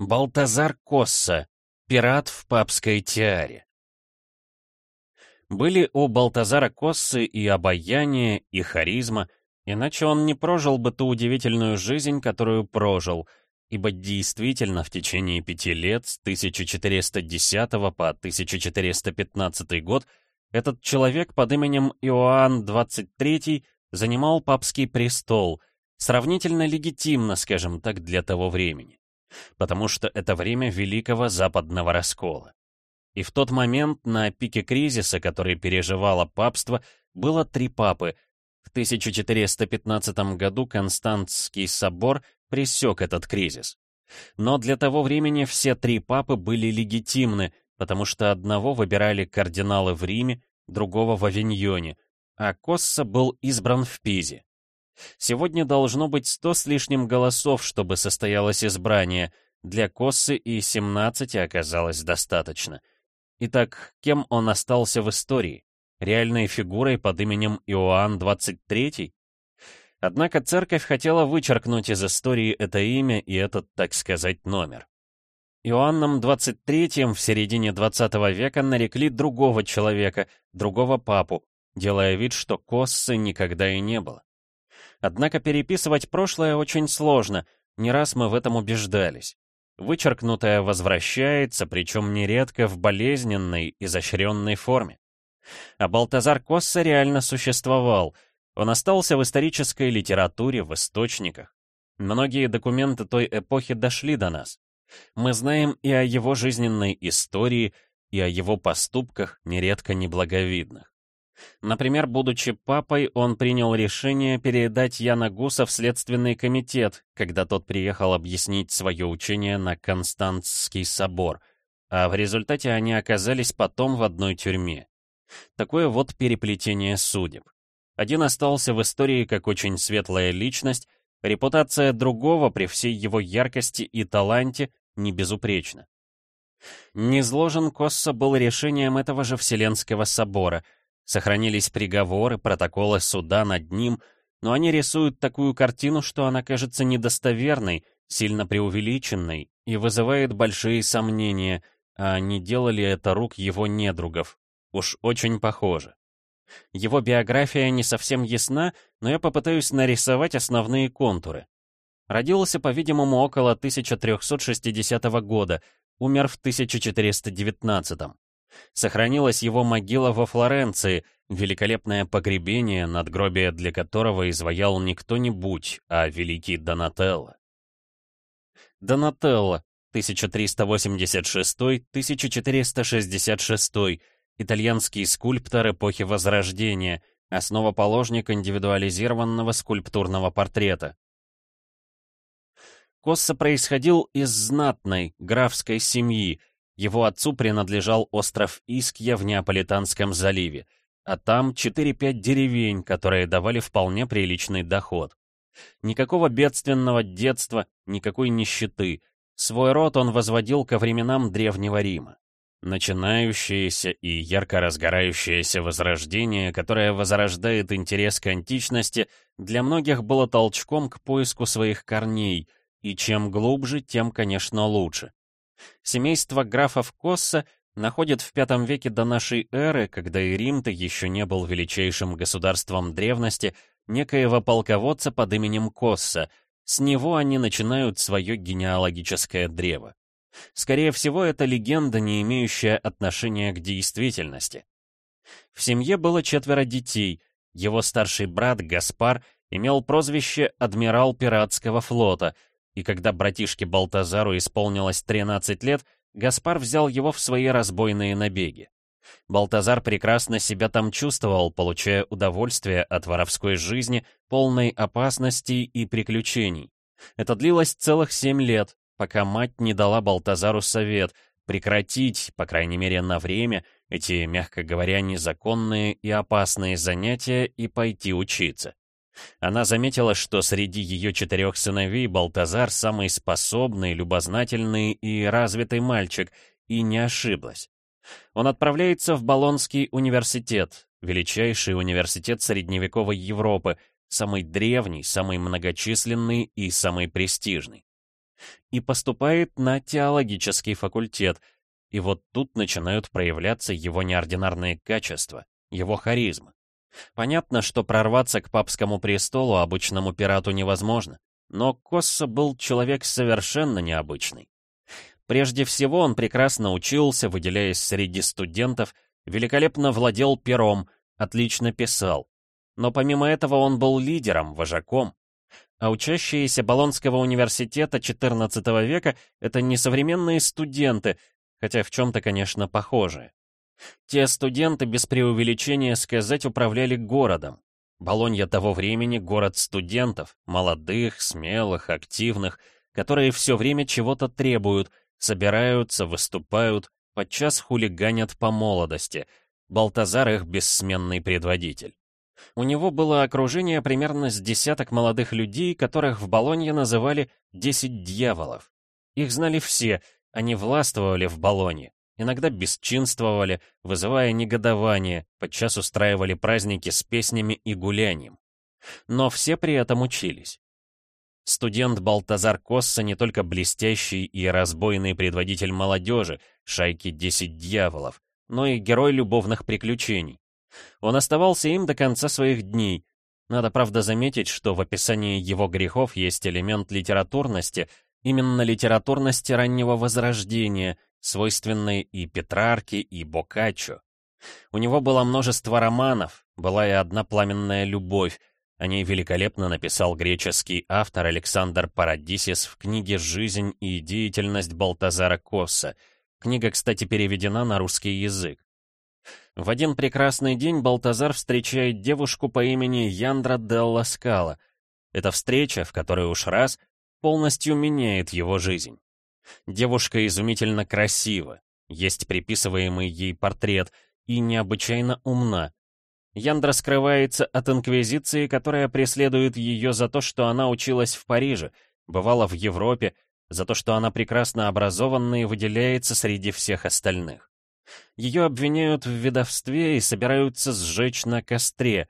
Балтазар Косса, пират в папской тиаре. Были у Балтазара Коссы и обаяние, и харизма, иначе он не прожил бы ту удивительную жизнь, которую прожил, ибо действительно в течение пяти лет с 1410 по 1415 год этот человек под именем Иоанн XXIII занимал папский престол, сравнительно легитимно, скажем так, для того времени потому что это время Великого Западного Раскола. И в тот момент на пике кризиса, который переживало папство, было три папы. В 1415 году Константский собор пресек этот кризис. Но для того времени все три папы были легитимны, потому что одного выбирали кардиналы в Риме, другого в Авиньоне, а Косса был избран в Пизе. Сегодня должно быть сто с лишним голосов, чтобы состоялось избрание. Для Коссы и 17 оказалось достаточно. Итак, кем он остался в истории? Реальной фигурой под именем Иоанн 23? Однако церковь хотела вычеркнуть из истории это имя и этот, так сказать, номер. Иоанном 23 в середине 20 века нарекли другого человека, другого папу, делая вид, что Коссы никогда и не было. Однако переписывать прошлое очень сложно, не раз мы в этом убеждались. Вычеркнутое возвращается, причем нередко в болезненной, изощренной форме. А Балтазар Косса реально существовал. Он остался в исторической литературе, в источниках. Многие документы той эпохи дошли до нас. Мы знаем и о его жизненной истории, и о его поступках, нередко неблаговидных. Например, будучи папой, он принял решение передать Яна Гуса в Следственный комитет, когда тот приехал объяснить свое учение на Константский собор, а в результате они оказались потом в одной тюрьме. Такое вот переплетение судеб. Один остался в истории как очень светлая личность, репутация другого при всей его яркости и таланте не безупречна. Низложен Косса был решением этого же Вселенского собора — Сохранились приговоры, протоколы суда над ним, но они рисуют такую картину, что она кажется недостоверной, сильно преувеличенной и вызывает большие сомнения, а не делали это рук его недругов. Уж очень похоже. Его биография не совсем ясна, но я попытаюсь нарисовать основные контуры. Родился, по-видимому, около 1360 года, умер в 1419. Сохранилась его могила во Флоренции, великолепное погребение, надгробие для которого изваял не кто-нибудь, а великий Донателло. Донателло, 1386-1466, итальянский скульптор эпохи Возрождения, основоположник индивидуализированного скульптурного портрета. Косса происходил из знатной графской семьи, его отцу принадлежал остров Искья в Неаполитанском заливе, а там 4-5 деревень, которые давали вполне приличный доход. Никакого бедственного детства, никакой нищеты. Свой род он возводил ко временам Древнего Рима. Начинающееся и ярко разгорающееся возрождение, которое возрождает интерес к античности, для многих было толчком к поиску своих корней, и чем глубже, тем, конечно, лучше. Семейство графов Косса находит в V веке до нашей эры, когда и Рим-то еще не был величайшим государством древности, некоего полководца под именем Косса. С него они начинают свое генеалогическое древо. Скорее всего, это легенда, не имеющая отношения к действительности. В семье было четверо детей. Его старший брат Гаспар имел прозвище «Адмирал пиратского флота», и когда братишке Балтазару исполнилось 13 лет, Гаспар взял его в свои разбойные набеги. Балтазар прекрасно себя там чувствовал, получая удовольствие от воровской жизни, полной опасностей и приключений. Это длилось целых семь лет, пока мать не дала Балтазару совет прекратить, по крайней мере на время, эти, мягко говоря, незаконные и опасные занятия и пойти учиться. Она заметила, что среди ее четырех сыновей Балтазар самый способный, любознательный и развитый мальчик, и не ошиблась. Он отправляется в Болонский университет, величайший университет средневековой Европы, самый древний, самый многочисленный и самый престижный. и поступает на теологический факультет, и вот тут начинают проявляться его неординарные качества, его харизма. Понятно, что прорваться к папскому престолу обычному пирату невозможно, но Косса был человек совершенно необычный. Прежде всего он прекрасно учился, выделяясь среди студентов, великолепно владел пером, отлично писал. Но помимо этого он был лидером, вожаком. А учащиеся Болонского университета XIV века — это не современные студенты, хотя в чем-то, конечно, похожие. Те студенты, без преувеличения сказать, управляли городом. Болонья того времени — город студентов, молодых, смелых, активных, которые все время чего-то требуют, собираются, выступают, подчас хулиганят по молодости. Балтазар их бессменный предводитель. У него было окружение примерно с десяток молодых людей, которых в Болонье называли «десять дьяволов». Их знали все, они властвовали в Болонье, иногда бесчинствовали, вызывая негодование, подчас устраивали праздники с песнями и гулянием. Но все при этом учились. Студент Балтазар Косса не только блестящий и разбойный предводитель молодежи, шайки «Десять дьяволов», но и герой любовных приключений. Он оставался им до конца своих дней. Надо, правда, заметить, что в описании его грехов есть элемент литературности, именно литературности раннего возрождения, свойственной и Петрарке, и Боккаччо. У него было множество романов, была и одна пламенная любовь, о ней великолепно написал греческий автор Александр Парадисис в книге «Жизнь и деятельность Балтазара Косса». Книга, кстати, переведена на русский язык. В один прекрасный день Балтазар встречает девушку по имени Яндра Делла Скала. Эта встреча, в которой уж раз, полностью меняет его жизнь. Девушка изумительно красива, есть приписываемый ей портрет, и необычайно умна. Яндра скрывается от Инквизиции, которая преследует ее за то, что она училась в Париже, бывала в Европе, за то, что она прекрасно образована и выделяется среди всех остальных. Ее обвиняют в ведовстве и собираются сжечь на костре.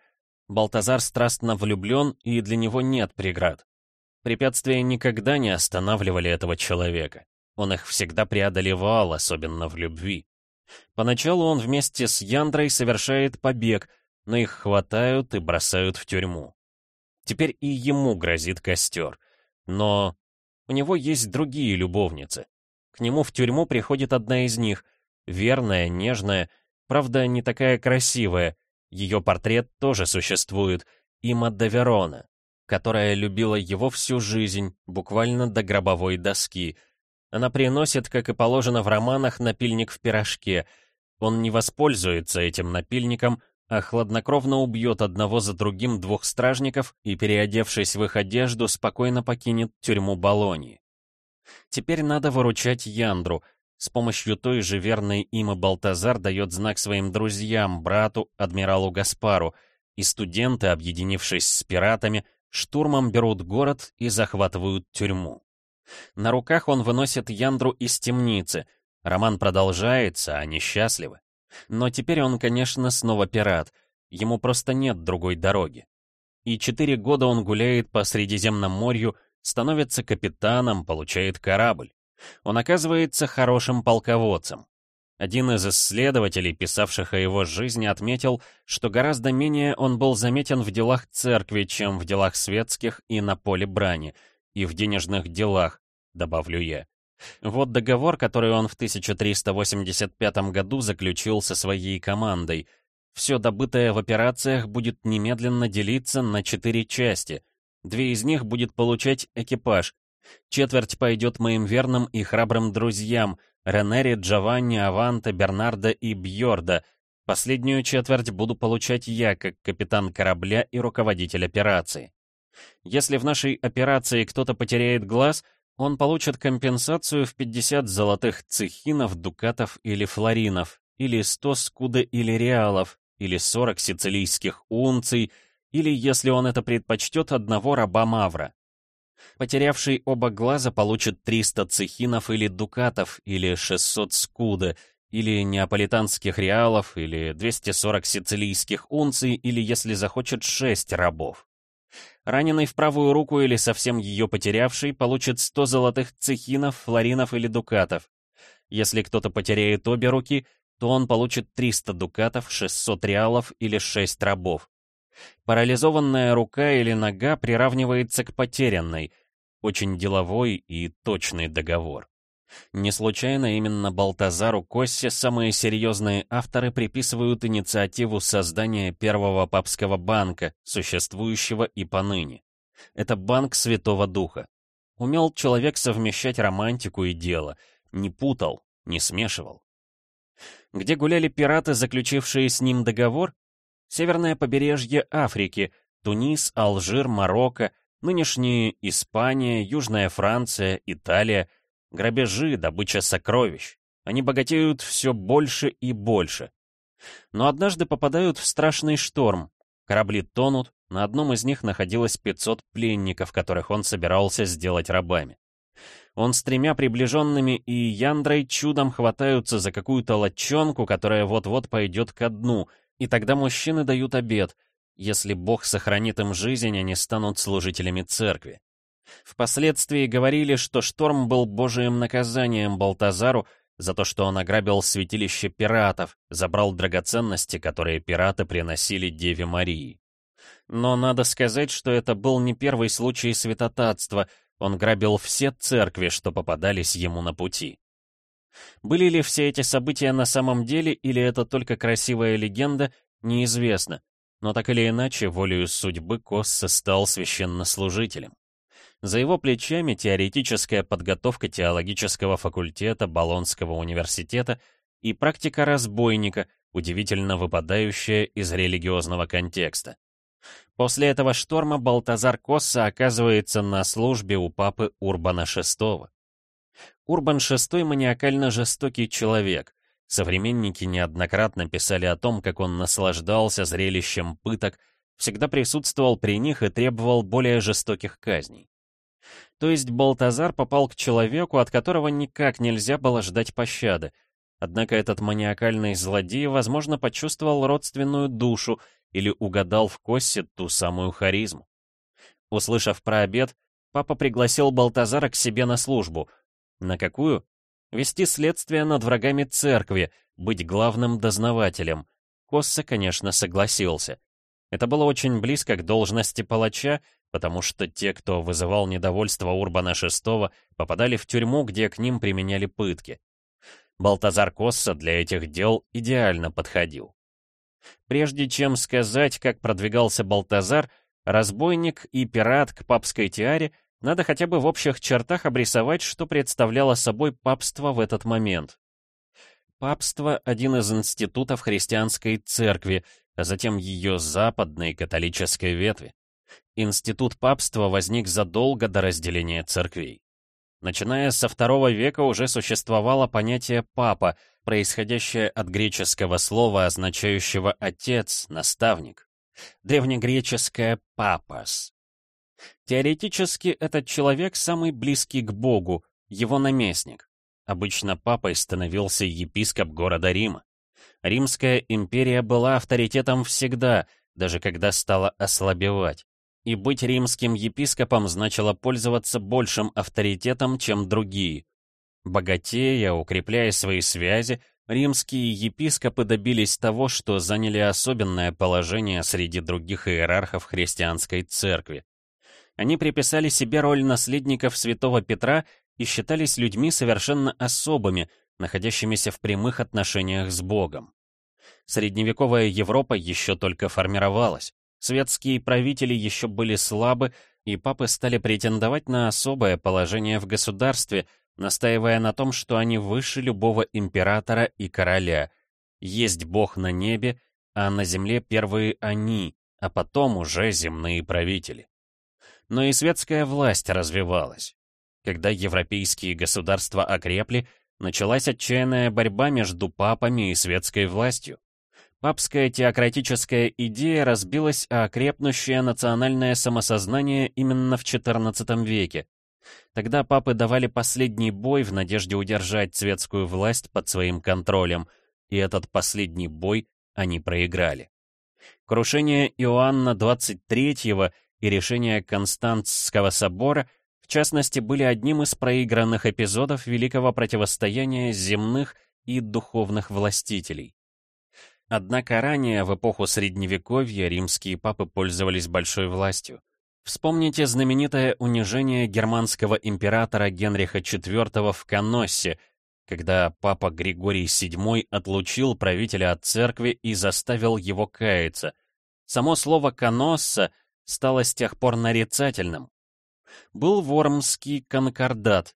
Балтазар страстно влюблен, и для него нет преград. Препятствия никогда не останавливали этого человека. Он их всегда преодолевал, особенно в любви. Поначалу он вместе с Яндрой совершает побег, но их хватают и бросают в тюрьму. Теперь и ему грозит костер. Но у него есть другие любовницы. К нему в тюрьму приходит одна из них, верная, нежная, правда, не такая красивая. Ее портрет тоже существует, Има де Верона, которая любила его всю жизнь, буквально до гробовой доски. Она приносит, как и положено в романах, напильник в пирожке. Он не воспользуется этим напильником, а хладнокровно убьет одного за другим двух стражников и, переодевшись в их одежду, спокойно покинет тюрьму Болонии. Теперь надо выручать Яндру. С помощью той же верной имы Балтазар дает знак своим друзьям, брату, адмиралу Гаспару, и студенты, объединившись с пиратами, штурмом берут город и захватывают тюрьму. На руках он выносит Яндру из темницы. Роман продолжается, они счастливы. Но теперь он, конечно, снова пират. Ему просто нет другой дороги. И четыре года он гуляет по Средиземному морю, становится капитаном, получает корабль. Он оказывается хорошим полководцем. Один из исследователей, писавших о его жизни, отметил, что гораздо менее он был заметен в делах церкви, чем в делах светских и на поле брани, и в денежных делах, добавлю я. Вот договор, который он в 1385 году заключил со своей командой. Все добытое в операциях будет немедленно делиться на четыре части. Две из них будет получать экипаж. Четверть пойдет моим верным и храбрым друзьям Ренери, Джованни, Аванте, Бернардо и Бьорда. Последнюю четверть буду получать я, как капитан корабля и руководитель операции. Если в нашей операции кто-то потеряет глаз — он получит компенсацию в 50 золотых цехинов, дукатов или флоринов, или 100 скуда или реалов, или 40 сицилийских унций, или, если он это предпочтет, одного раба Мавра. Потерявший оба глаза получит 300 цехинов или дукатов, или 600 скуда, или неаполитанских реалов, или 240 сицилийских унций, или, если захочет, 6 рабов. Раненый в правую руку или совсем ее потерявший получит 100 золотых цехинов, флоринов или дукатов. Если кто-то потеряет обе руки, то он получит 300 дукатов, 600 реалов или 6 рабов. Парализованная рука или нога приравнивается к потерянной. Очень деловой и точный договор. Не случайно именно Балтазару Коссе самые серьезные авторы приписывают инициативу создания первого папского банка, существующего и поныне. Это банк Святого Духа. Умел человек совмещать романтику и дело, не путал, не смешивал. Где гуляли пираты, заключившие с ним договор? Северное побережье Африки, Тунис, Алжир, Марокко, нынешние Испания, Южная Франция, Италия — Грабежи, добыча сокровищ. Они богатеют все больше и больше. Но однажды попадают в страшный шторм. Корабли тонут, на одном из них находилось 500 пленников, которых он собирался сделать рабами. Он с тремя приближенными и Яндрой чудом хватаются за какую-то лодчонку, которая вот-вот пойдет ко дну, и тогда мужчины дают обед. Если Бог сохранит им жизнь, они станут служителями церкви. Впоследствии говорили, что шторм был божьим наказанием Балтазару за то, что он ограбил святилище пиратов, забрал драгоценности, которые пираты приносили Деве Марии. Но надо сказать, что это был не первый случай святотатства, он грабил все церкви, что попадались ему на пути. Были ли все эти события на самом деле, или это только красивая легенда, неизвестно, но так или иначе, волею судьбы Косса стал священнослужителем. За его плечами теоретическая подготовка теологического факультета Болонского университета и практика разбойника, удивительно выпадающая из религиозного контекста. После этого шторма Балтазар Косса оказывается на службе у папы Урбана VI. Урбан VI маниакально жестокий человек. Современники неоднократно писали о том, как он наслаждался зрелищем пыток, всегда присутствовал при них и требовал более жестоких казней. То есть Балтазар попал к человеку, от которого никак нельзя было ждать пощады. Однако этот маниакальный злодей, возможно, почувствовал родственную душу или угадал в Коссе ту самую харизму. Услышав про обед, папа пригласил Балтазара к себе на службу. На какую? Вести следствие над врагами церкви, быть главным дознавателем. Косса, конечно, согласился. Это было очень близко к должности палача, потому что те, кто вызывал недовольство Урбана VI, попадали в тюрьму, где к ним применяли пытки. Балтазар Косса для этих дел идеально подходил. Прежде чем сказать, как продвигался Балтазар, разбойник и пират к папской тиаре, надо хотя бы в общих чертах обрисовать, что представляло собой папство в этот момент. Папство — один из институтов христианской церкви, а затем ее западной католической ветви. Институт папства возник задолго до разделения церквей. Начиная со второго века уже существовало понятие «папа», происходящее от греческого слова, означающего «отец», «наставник». Древнегреческое «папас». Теоретически этот человек самый близкий к Богу, его наместник. Обычно папой становился епископ города Рима. Римская империя была авторитетом всегда, даже когда стала ослабевать и быть римским епископом значило пользоваться большим авторитетом, чем другие. Богатея, укрепляя свои связи, римские епископы добились того, что заняли особенное положение среди других иерархов христианской церкви. Они приписали себе роль наследников святого Петра и считались людьми совершенно особыми, находящимися в прямых отношениях с Богом. Средневековая Европа еще только формировалась. Светские правители еще были слабы, и папы стали претендовать на особое положение в государстве, настаивая на том, что они выше любого императора и короля. Есть Бог на небе, а на земле первые они, а потом уже земные правители. Но и светская власть развивалась. Когда европейские государства окрепли, началась отчаянная борьба между папами и светской властью. Папская теократическая идея разбилась о крепнущее национальное самосознание именно в XIV веке. Тогда папы давали последний бой в надежде удержать светскую власть под своим контролем, и этот последний бой они проиграли. Крушение Иоанна XXIII и решения Константского собора, частности, были одним из проигранных эпизодов великого противостояния земных и духовных властителей. Однако ранее, в эпоху Средневековья, римские папы пользовались большой властью. Вспомните знаменитое унижение германского императора Генриха IV в Коноссе, когда папа Григорий VII отлучил правителя от церкви и заставил его каяться. Само слово «коносса» стало с тех пор нарицательным. Был Вормский конкордат,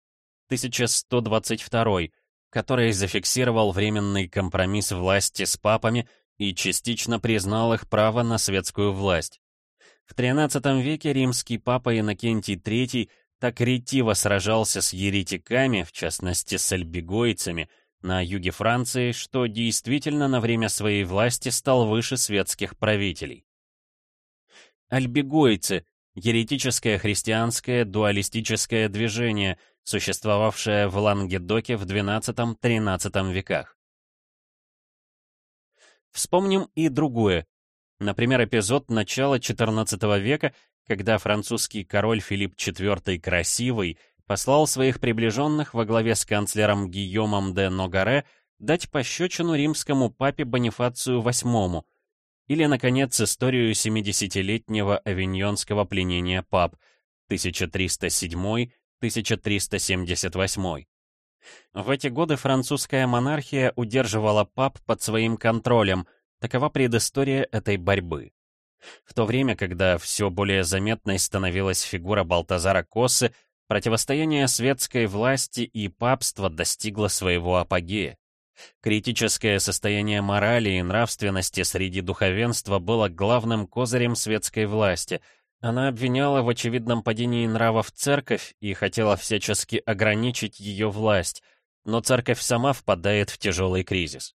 1122 который зафиксировал временный компромисс власти с папами и частично признал их право на светскую власть. В XIII веке римский папа Иннокентий III так ретиво сражался с еретиками, в частности с альбегойцами, на юге Франции, что действительно на время своей власти стал выше светских правителей. Альбегойцы — еретическое христианское дуалистическое движение, существовавшее в Лангедоке в XII-XIII веках. Вспомним и другое. Например, эпизод начала XIV века, когда французский король Филипп IV Красивый послал своих приближенных во главе с канцлером Гийомом де Ногаре дать пощечину римскому папе Бонифацию VIII, или, наконец, историю 70-летнего авиньонского пленения пап 1307-1378. В эти годы французская монархия удерживала пап под своим контролем, такова предыстория этой борьбы. В то время, когда все более заметной становилась фигура Балтазара Косы, противостояние светской власти и папства достигло своего апогея. Критическое состояние морали и нравственности среди духовенства было главным козырем светской власти. Она обвиняла в очевидном падении нравов церковь и хотела всячески ограничить ее власть, но церковь сама впадает в тяжелый кризис.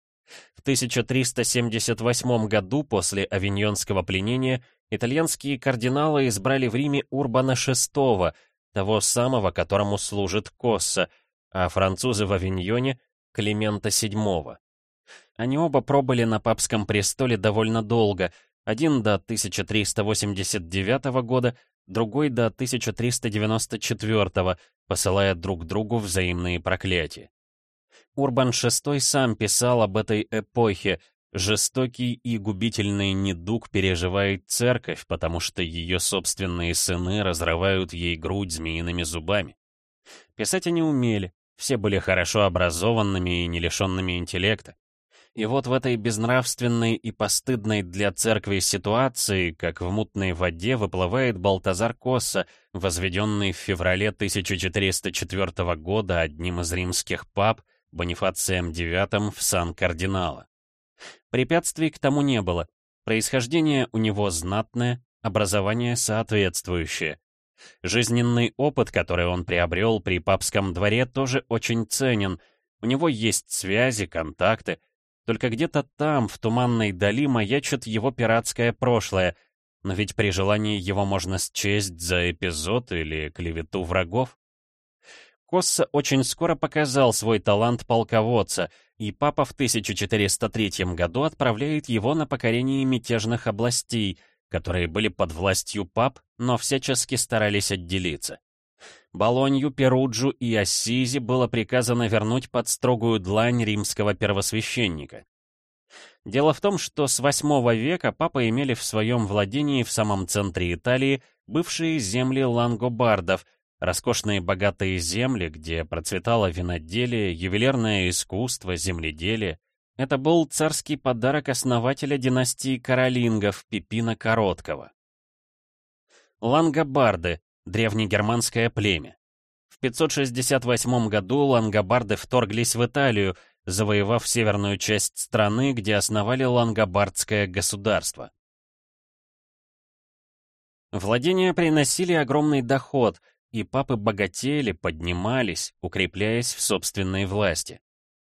В 1378 году после авиньонского пленения итальянские кардиналы избрали в Риме Урбана VI, того самого, которому служит Косса, а французы в Авиньоне — Климента VII. Они оба пробыли на папском престоле довольно долго, один до 1389 года, другой до 1394, посылая друг другу взаимные проклятия. Урбан VI сам писал об этой эпохе. Жестокий и губительный недуг переживает церковь, потому что ее собственные сыны разрывают ей грудь змеиными зубами. Писать они умели, все были хорошо образованными и не лишенными интеллекта. И вот в этой безнравственной и постыдной для церкви ситуации, как в мутной воде, выплывает Балтазар Косса, возведенный в феврале 1404 года одним из римских пап, Бонифацием IX в сан кардинала. Препятствий к тому не было. Происхождение у него знатное, образование соответствующее. Жизненный опыт, который он приобрел при папском дворе, тоже очень ценен. У него есть связи, контакты. Только где-то там, в туманной дали, маячит его пиратское прошлое. Но ведь при желании его можно счесть за эпизод или клевету врагов. Косса очень скоро показал свой талант полководца, и папа в 1403 году отправляет его на покорение мятежных областей, которые были под властью пап, но всячески старались отделиться. Болонью, Перуджу и Ассизи было приказано вернуть под строгую длань римского первосвященника. Дело в том, что с VIII века папы имели в своем владении в самом центре Италии бывшие земли лангобардов — Роскошные богатые земли, где процветало виноделие, ювелирное искусство, земледелие. Это был царский подарок основателя династии Каролингов Пипина Короткого. Лангобарды — древнегерманское племя. В 568 году лангобарды вторглись в Италию, завоевав северную часть страны, где основали лангобардское государство. Владения приносили огромный доход — и папы богатели, поднимались, укрепляясь в собственной власти.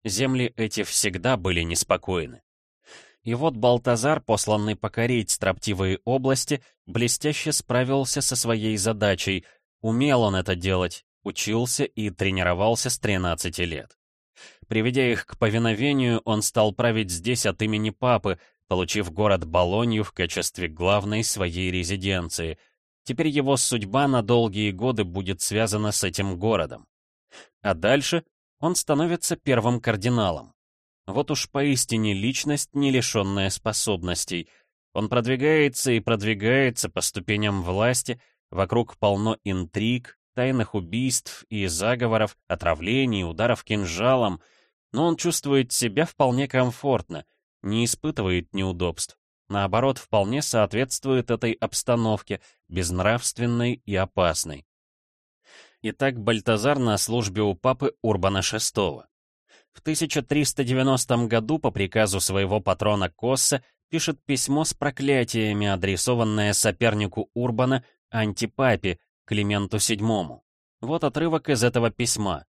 Земли эти всегда были неспокойны. И вот Балтазар, посланный покорить строптивые области, блестяще справился со своей задачей. Умел он это делать, учился и тренировался с 13 лет. Приведя их к повиновению, он стал править здесь от имени папы, получив город Болонью в качестве главной своей резиденции — Теперь его судьба на долгие годы будет связана с этим городом. А дальше он становится первым кардиналом. Вот уж поистине личность, не лишенная способностей. Он продвигается и продвигается по ступеням власти, вокруг полно интриг, тайных убийств и заговоров, отравлений, ударов кинжалом, но он чувствует себя вполне комфортно, не испытывает неудобств. Наоборот, вполне соответствует этой обстановке, безнравственной и опасной. Итак, Бальтазар на службе у папы Урбана VI. В 1390 году по приказу своего патрона Косса пишет письмо с проклятиями, адресованное сопернику Урбана, антипапе, Клименту VII. Вот отрывок из этого письма.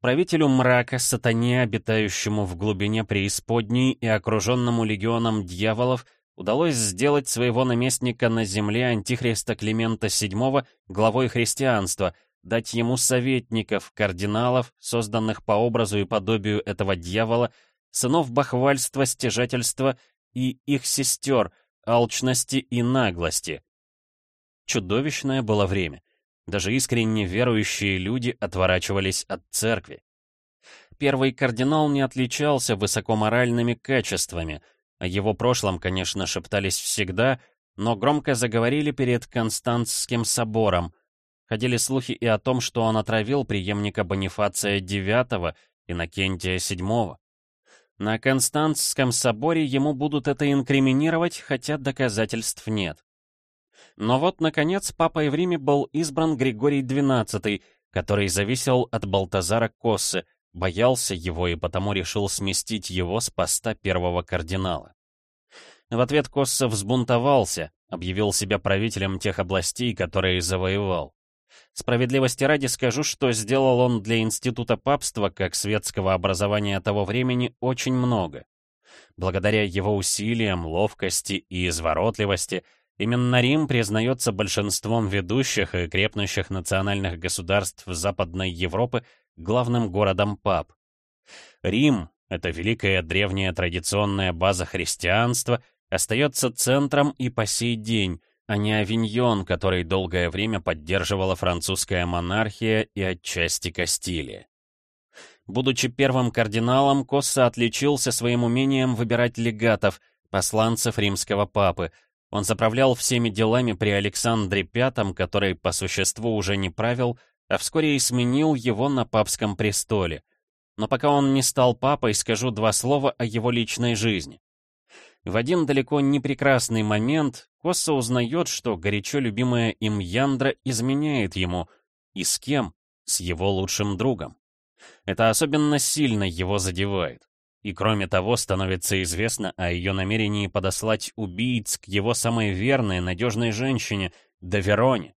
Правителю мрака, сатане, обитающему в глубине преисподней и окруженному легионом дьяволов, удалось сделать своего наместника на земле антихриста Климента VII главой христианства, дать ему советников, кардиналов, созданных по образу и подобию этого дьявола, сынов бахвальства, стяжательства и их сестер, алчности и наглости. Чудовищное было время. Даже искренне верующие люди отворачивались от церкви. Первый кардинал не отличался высокоморальными качествами. О его прошлом, конечно, шептались всегда, но громко заговорили перед Константским собором. Ходили слухи и о том, что он отравил преемника Бонифация IX, Иннокентия VII. На Константском соборе ему будут это инкриминировать, хотя доказательств нет. Но вот, наконец, папой в Риме был избран Григорий XII, который зависел от Балтазара Коссы, боялся его и потому решил сместить его с поста первого кардинала. В ответ Косса взбунтовался, объявил себя правителем тех областей, которые завоевал. Справедливости ради скажу, что сделал он для института папства, как светского образования того времени, очень много. Благодаря его усилиям, ловкости и изворотливости – Именно Рим признается большинством ведущих и крепнущих национальных государств Западной Европы главным городом пап. Рим, это великая древняя традиционная база христианства, остается центром и по сей день, а не Авиньон, который долгое время поддерживала французская монархия и отчасти Кастилия. Будучи первым кардиналом, Косса отличился своим умением выбирать легатов, посланцев римского папы, он заправлял всеми делами при Александре V, который по существу уже не правил, а вскоре и сменил его на папском престоле. Но пока он не стал папой, скажу два слова о его личной жизни. В один далеко не прекрасный момент Косса узнает, что горячо любимая им Яндра изменяет ему. И с кем? С его лучшим другом. Это особенно сильно его задевает. И кроме того, становится известно о ее намерении подослать убийц к его самой верной, надежной женщине, Давероне.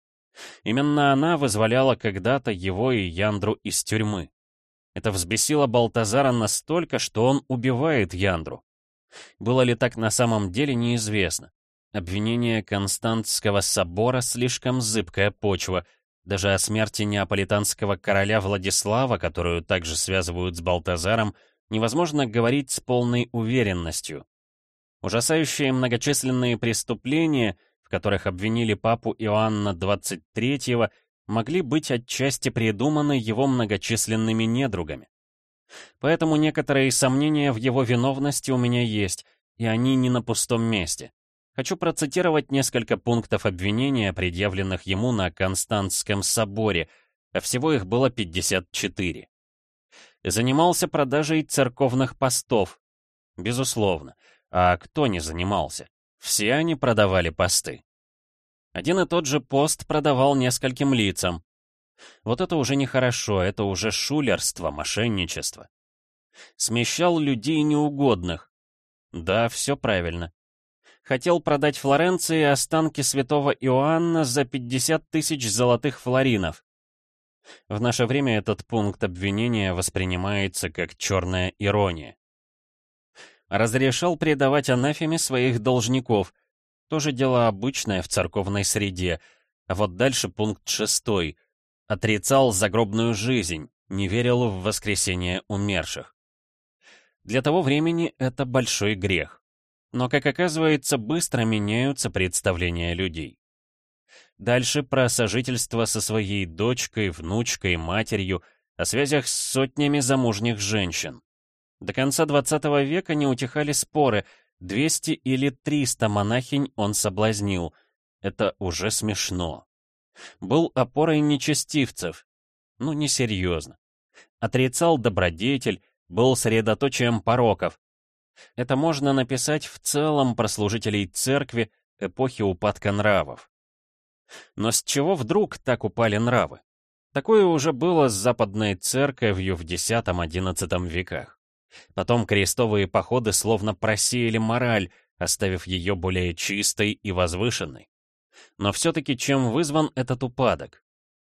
Именно она вызволяла когда-то его и Яндру из тюрьмы. Это взбесило Балтазара настолько, что он убивает Яндру. Было ли так на самом деле, неизвестно. Обвинение Константского собора слишком зыбкая почва. Даже о смерти неаполитанского короля Владислава, которую также связывают с Балтазаром, невозможно говорить с полной уверенностью. Ужасающие многочисленные преступления, которых обвинили папу Иоанна XXIII, могли быть отчасти придуманы его многочисленными недругами. Поэтому некоторые сомнения в его виновности у меня есть, и они не на пустом месте. Хочу процитировать несколько пунктов обвинения, предъявленных ему на Константском соборе, а всего их было 54 занимался продажей церковных постов. Безусловно. А кто не занимался? Все они продавали посты. Один и тот же пост продавал нескольким лицам. Вот это уже нехорошо, это уже шулерство, мошенничество. Смещал людей неугодных. Да, все правильно. Хотел продать Флоренции останки святого Иоанна за 50 тысяч золотых флоринов. В наше время этот пункт обвинения воспринимается как черная ирония. Разрешал предавать анафеме своих должников. Тоже дело обычное в церковной среде. А вот дальше пункт шестой. Отрицал загробную жизнь, не верил в воскресение умерших. Для того времени это большой грех. Но, как оказывается, быстро меняются представления людей. Дальше про сожительство со своей дочкой, внучкой, матерью, о связях с сотнями замужних женщин. До конца 20 века не утихали споры, 200 или 300 монахинь он соблазнил. Это уже смешно. Был опорой нечестивцев. Ну, несерьезно. Отрицал добродетель, был средоточием пороков. Это можно написать в целом про служителей церкви эпохи упадка нравов. Но с чего вдруг так упали нравы? Такое уже было с западной церковью в X-XI веках. Потом крестовые походы словно просеяли мораль, оставив ее более чистой и возвышенной. Но все-таки чем вызван этот упадок?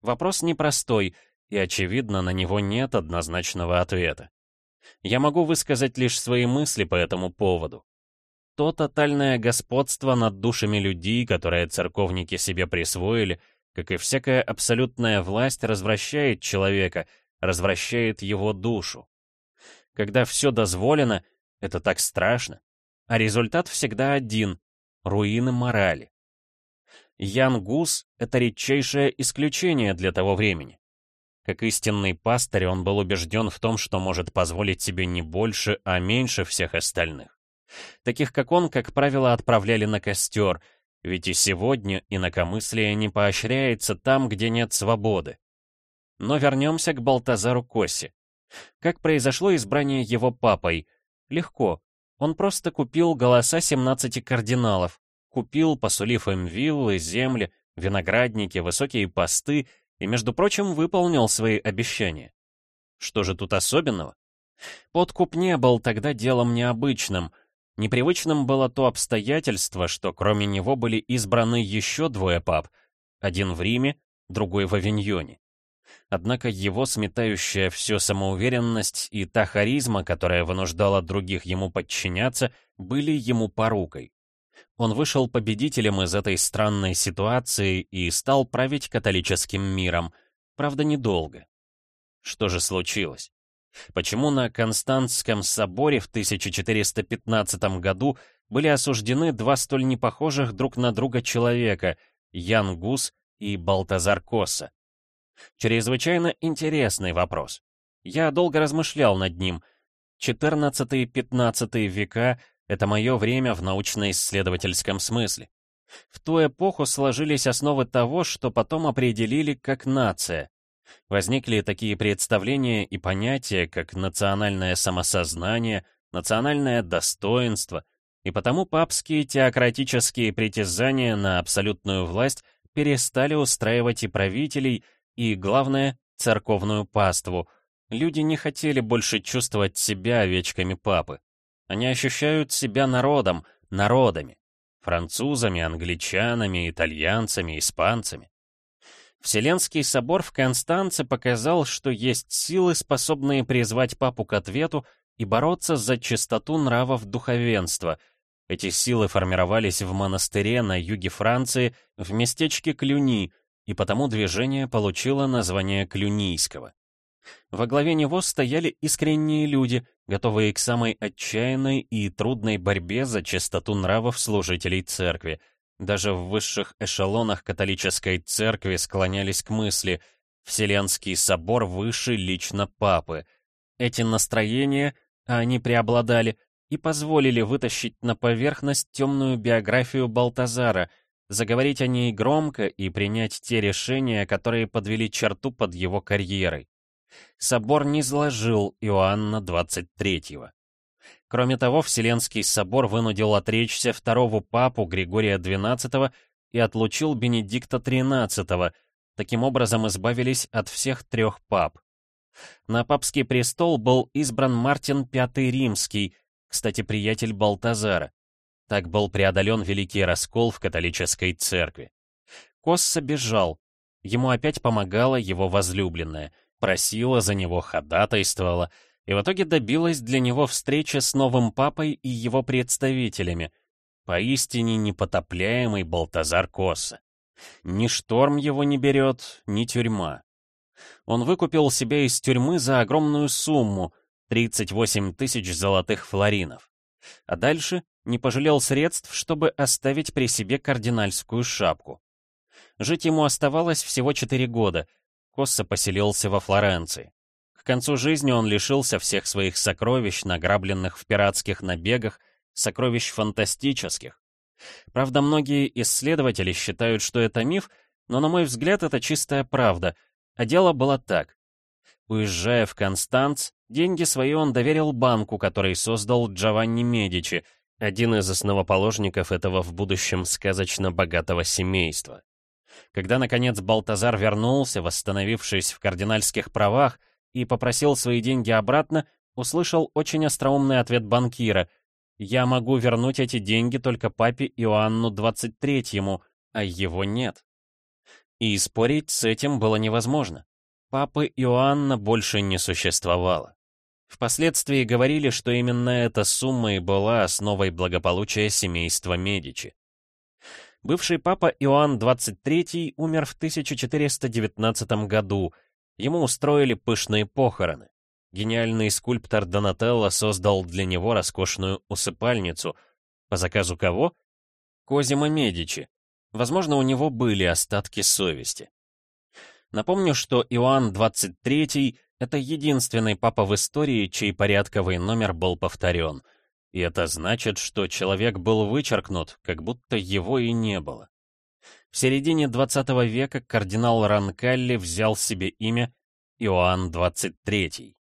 Вопрос непростой, и, очевидно, на него нет однозначного ответа. Я могу высказать лишь свои мысли по этому поводу. То тотальное господство над душами людей, которое церковники себе присвоили, как и всякая абсолютная власть, развращает человека, развращает его душу. Когда все дозволено, это так страшно. А результат всегда один — руины морали. Ян Гус — это редчайшее исключение для того времени. Как истинный пастырь, он был убежден в том, что может позволить себе не больше, а меньше всех остальных. Таких, как он, как правило, отправляли на костер, ведь и сегодня инакомыслие не поощряется там, где нет свободы. Но вернемся к Балтазару Коси. Как произошло избрание его папой? Легко. Он просто купил голоса 17 кардиналов, купил, посулив им виллы, земли, виноградники, высокие посты и, между прочим, выполнил свои обещания. Что же тут особенного? Подкуп не был тогда делом необычным. Непривычным было то обстоятельство, что кроме него были избраны еще двое пап, один в Риме, другой в Авиньоне. Однако его сметающая все самоуверенность и та харизма, которая вынуждала других ему подчиняться, были ему порукой. Он вышел победителем из этой странной ситуации и стал править католическим миром, правда, недолго. Что же случилось? Почему на Константском соборе в 1415 году были осуждены два столь непохожих друг на друга человека, Ян Гус и Балтазар Коса? Чрезвычайно интересный вопрос. Я долго размышлял над ним. 14-15 века — это мое время в научно-исследовательском смысле. В ту эпоху сложились основы того, что потом определили как нация. Возникли такие представления и понятия, как национальное самосознание, национальное достоинство, и потому папские теократические притязания на абсолютную власть перестали устраивать и правителей, и, главное, церковную паству. Люди не хотели больше чувствовать себя овечками папы. Они ощущают себя народом, народами. Французами, англичанами, итальянцами, испанцами. Вселенский собор в Констанце показал, что есть силы, способные призвать папу к ответу и бороться за чистоту нравов духовенства. Эти силы формировались в монастыре на юге Франции, в местечке Клюни, и потому движение получило название Клюнийского. Во главе него стояли искренние люди, готовые к самой отчаянной и трудной борьбе за чистоту нравов служителей церкви. Даже в высших эшелонах католической церкви склонялись к мысли «Вселенский собор выше лично папы». Эти настроения, а они преобладали, и позволили вытащить на поверхность темную биографию Балтазара, заговорить о ней громко и принять те решения, которые подвели черту под его карьерой. Собор не сложил Иоанна XXIII. Кроме того, Вселенский собор вынудил отречься второго папу Григория XII и отлучил Бенедикта XIII, таким образом избавились от всех трех пап. На папский престол был избран Мартин V Римский, кстати, приятель Балтазара. Так был преодолен великий раскол в католической церкви. Косса бежал. Ему опять помогала его возлюбленная, просила за него, ходатайствовала, и в итоге добилась для него встречи с новым папой и его представителями. Поистине непотопляемый Балтазар Косса. Ни шторм его не берет, ни тюрьма. Он выкупил себя из тюрьмы за огромную сумму — 38 тысяч золотых флоринов. А дальше не пожалел средств, чтобы оставить при себе кардинальскую шапку. Жить ему оставалось всего 4 года. Косса поселился во Флоренции. К концу жизни он лишился всех своих сокровищ, награбленных в пиратских набегах, сокровищ фантастических. Правда, многие исследователи считают, что это миф, но, на мой взгляд, это чистая правда. А дело было так. Уезжая в Констанц, деньги свои он доверил банку, который создал Джованни Медичи, один из основоположников этого в будущем сказочно богатого семейства. Когда, наконец, Балтазар вернулся, восстановившись в кардинальских правах, и попросил свои деньги обратно, услышал очень остроумный ответ банкира. «Я могу вернуть эти деньги только папе Иоанну 23-му, а его нет». И спорить с этим было невозможно. Папы Иоанна больше не существовало. Впоследствии говорили, что именно эта сумма и была основой благополучия семейства Медичи. Бывший папа Иоанн XXIII умер в 1419 году. Ему устроили пышные похороны. Гениальный скульптор Донателло создал для него роскошную усыпальницу. По заказу кого? Козимо Медичи. Возможно, у него были остатки совести. Напомню, что Иоанн XXIII — это единственный папа в истории, чей порядковый номер был повторен. И это значит, что человек был вычеркнут, как будто его и не было. В середине XX века кардинал Ранкалли взял себе имя Иоанн XXIII.